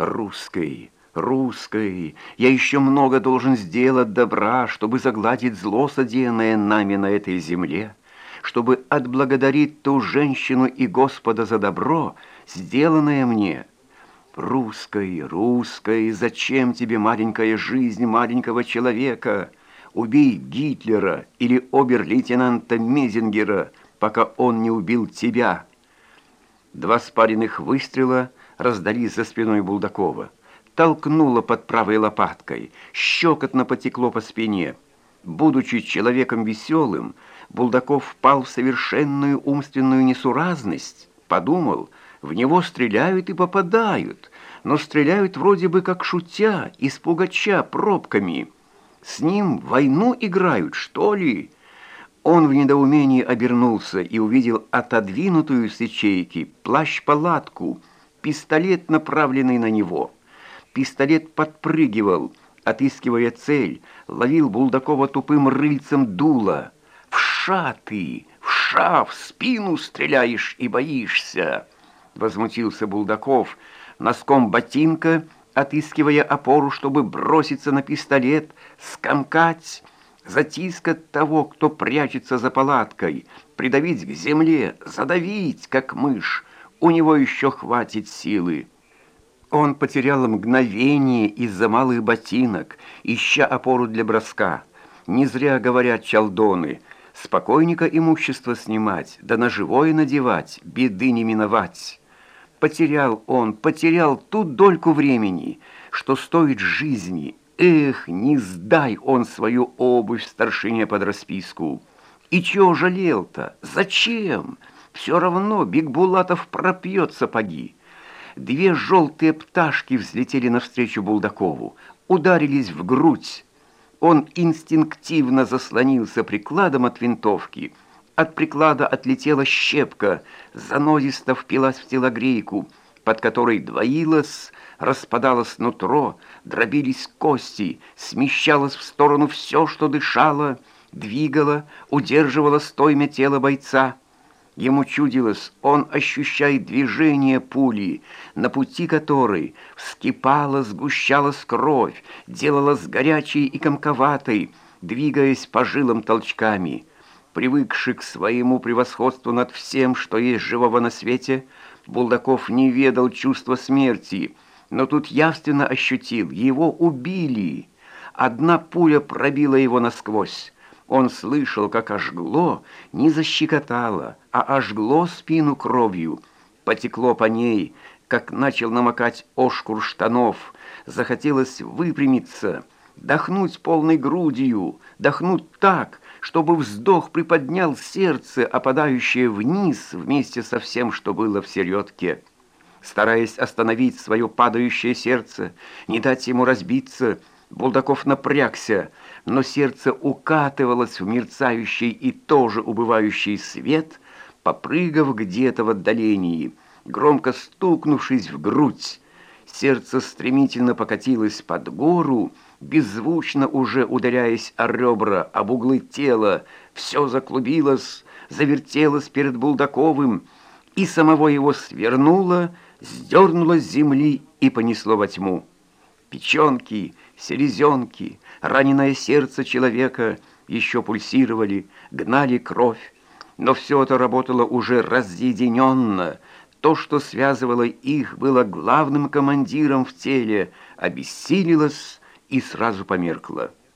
Русской, русской, я еще много должен сделать добра, чтобы загладить зло, содеянное нами на этой земле, чтобы отблагодарить ту женщину и Господа за добро, сделанное мне. Русской, русской, зачем тебе маленькая жизнь маленького человека? Убей Гитлера или обер-лейтенанта Мезингера, пока он не убил тебя». Два спаренных выстрела раздались за спиной Булдакова. Толкнуло под правой лопаткой, щекотно потекло по спине. Будучи человеком веселым, Булдаков впал в совершенную умственную несуразность. Подумал, в него стреляют и попадают, но стреляют вроде бы как шутя, из пугача пробками. С ним войну играют, что ли?» Он в недоумении обернулся и увидел отодвинутую с ячейки плащ-палатку, пистолет, направленный на него. Пистолет подпрыгивал, отыскивая цель, ловил Булдакова тупым рыльцем дула. «В ша ты! В ша! В спину стреляешь и боишься!» Возмутился Булдаков, носком ботинка, отыскивая опору, чтобы броситься на пистолет, скомкать затискать того, кто прячется за палаткой, придавить к земле, задавить, как мышь. У него еще хватит силы. Он потерял мгновение из-за малых ботинок, ища опору для броска. Не зря говорят чалдоны, спокойника имущество снимать, да на живое надевать, беды не миновать. Потерял он, потерял ту дольку времени, что стоит жизни, Эх, не сдай он свою обувь старшине под расписку. И чего жалел-то? Зачем? Все равно Бигбулатов пропьет сапоги. Две желтые пташки взлетели навстречу Булдакову, ударились в грудь. Он инстинктивно заслонился прикладом от винтовки. От приклада отлетела щепка, занозисто впилась в телогрейку, под которой двоилась распадалось нутро, дробились кости, смещалось в сторону все, что дышало, двигало, удерживало стойме тело бойца. Ему чудилось, он ощущает движение пули, на пути которой вскипала, сгущалась кровь, делалась горячей и комковатой, двигаясь по жилам толчками. Привыкший к своему превосходству над всем, что есть живого на свете, Булдаков не ведал чувства смерти — но тут явственно ощутил, его убили. Одна пуля пробила его насквозь. Он слышал, как ожгло, не защекотало, а ожгло спину кровью. Потекло по ней, как начал намокать ошкур штанов. Захотелось выпрямиться, дохнуть полной грудью, дохнуть так, чтобы вздох приподнял сердце, опадающее вниз вместе со всем, что было в середке стараясь остановить свое падающее сердце, не дать ему разбиться, Булдаков напрягся, но сердце укатывалось в мерцающий и тоже убывающий свет, попрыгав где-то в отдалении, громко стукнувшись в грудь. Сердце стремительно покатилось под гору, беззвучно уже ударяясь о ребра, об углы тела. Все заклубилось, завертелось перед Булдаковым, и самого его свернуло, сдернуло с земли и понесло во тьму. Печенки, селезенки, раненое сердце человека еще пульсировали, гнали кровь, но все это работало уже разъединенно. То, что связывало их, было главным командиром в теле, обессилилось и сразу померкло.